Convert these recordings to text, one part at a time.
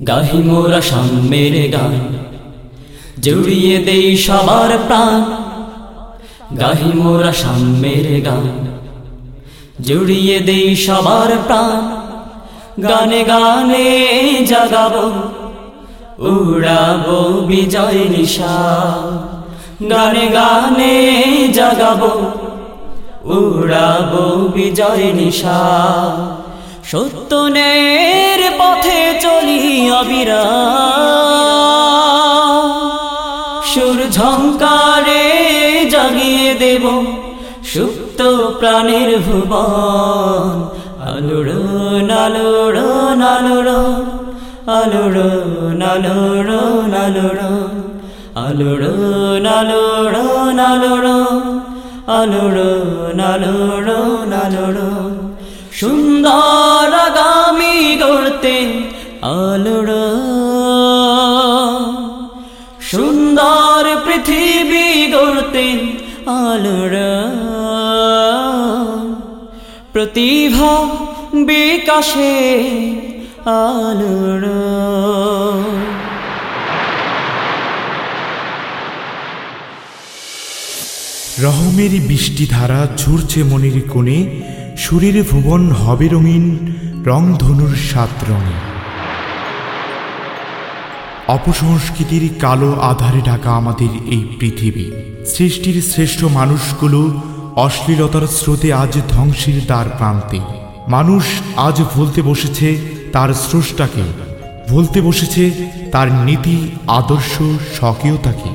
গাহি মোরা সাম্যের গান, জুড়িয়ে দেই সবার প্রাণ। গাহি মোরা সাম্যের গান, জুড়িয়ে দেই সবার প্রাণ। গানে গানে জাগাবো, উড়াবো বিজয় নিশা গানে গানে জাগাবো, উড়াবো বিজয় নিশা সত্যনের পথে চলি অবিরা সুর ঝঙ্কারে জাগিয়ে দেব সুপ্ত প্রাণের ভুবন আলোড় নালোড় নালোড় আলোড় নালোড় নালোড় আলোড় নালোড় নালোড় আলোড় নালোড় নালোড় সুন্দর পৃথিবী গড়তে আলোড় প্রতিভা বিকাশে আলোড় রহমের বৃষ্টিধারা ঝুরছে মনির কোণে, সুরের ভুবন হবে রঙিন, রংধনুর সাত রঙে। অপসংস্কৃতির কালো আধারে ঢাকা আমাদের এই পৃথিবী। সৃষ্টির শ্রেষ্ঠ মানুষগুলো অশ্লীলতার স্রোতে আজ ধ্বংসের দ্বার প্রান্তে। মানুষ আজ ভুলতে বসেছে তার স্রষ্টাকে, ভুলতে বসেছে তার নীতি, আদর্শ, স্বকীয়তাকে।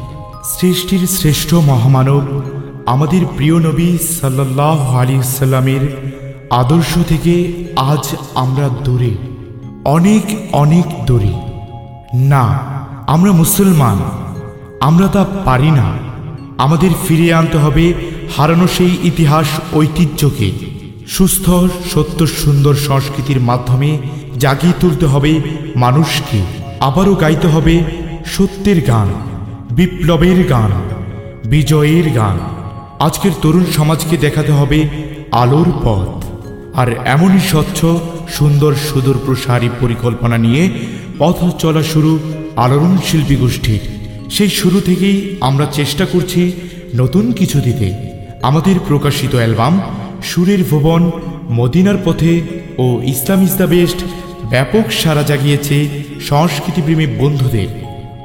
সৃষ্টির শ্রেষ্ঠ মহামানব আমাদের প্রিয় নবী সাল্লাহ আলী সাল্লামের আদর্শ থেকে আজ আমরা দূরে, অনেক অনেক দূরে। না, আমরা মুসলমান। আমরা তা পারি না। আমাদের ফিরিয়ে আনতে হবে হারানো সেই ইতিহাস ঐতিহ্যকে। সুস্থ, সত্য, সুন্দর সংস্কৃতির মাধ্যমে জাগিয়ে তুলতে হবে মানুষকে। আবারও গাইতে হবে সত্যের গান, বিপ্লবের গান, বিজয়ের গান। আজকের তরুণ সমাজকে দেখাতে হবে আলোর পথ। আর এমনই স্বচ্ছ, সুন্দর সুদূর প্রসারী পরিকল্পনা নিয়ে পথ চলা শুরু আলোড়ন শিল্পী গোষ্ঠীর। সেই শুরু থেকেই আমরা চেষ্টা করছি নতুন কিছু দিতে। আমাদের প্রকাশিত অ্যালবাম সুরের ভুবন, মদিনার পথে ও ইসলাম ইস দ্য বেস্ট ব্যাপক সাড়া জাগিয়েছে সংস্কৃতিপ্রেমী বন্ধুদের।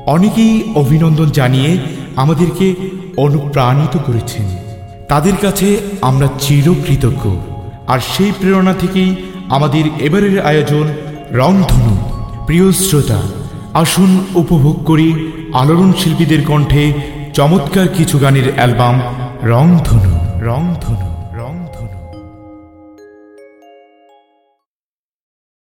অনেকেই অভিনন্দন জানিয়ে আমাদেরকে অনুপ্রাণিত করেছেন। তাদের কাছে আমরা চিরকৃতজ্ঞ। আর সেই প্রেরণা থেকেই আমাদের এবারের আয়োজন রংধনু। প্রিয় শ্রোতা আসুন উপভোগ করি আলোড়ন শিল্পীদের কণ্ঠে চমৎকার কিছু গানের অ্যালবাম রংধনু রংধনু।